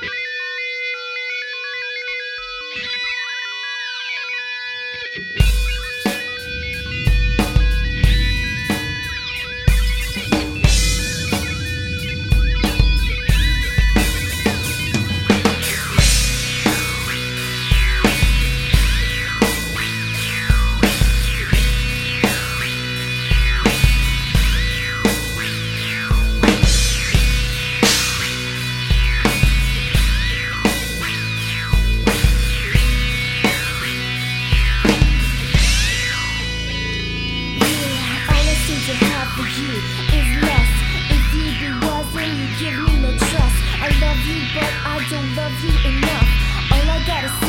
Thank you. I don't love you enough. All I gotta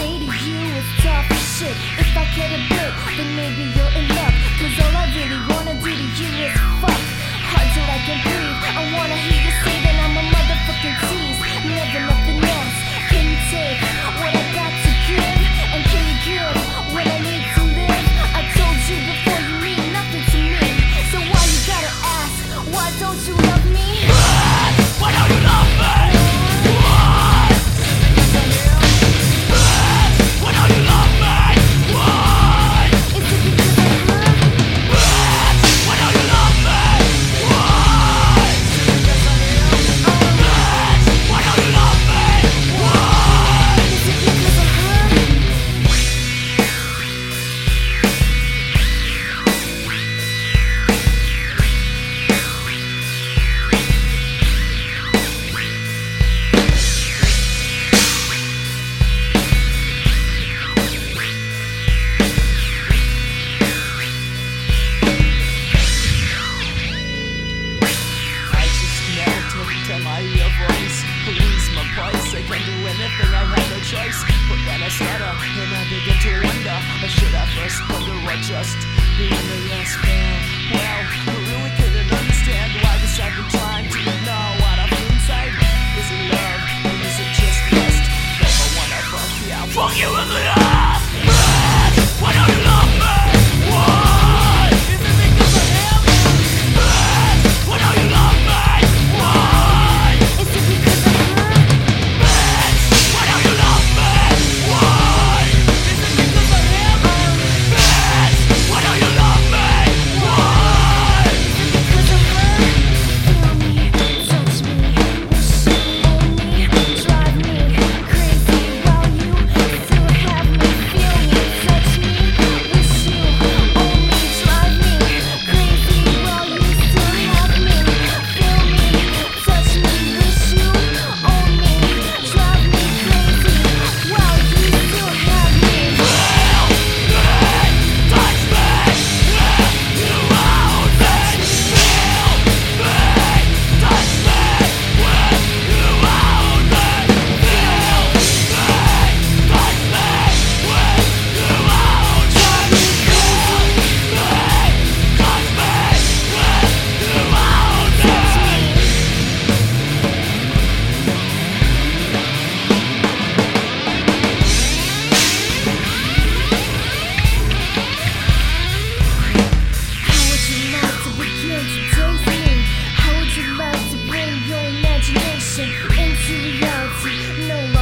and I begin to wonder I should I first wonder or just be in the last man? Well, I really couldn't understand why the second time curiosity. No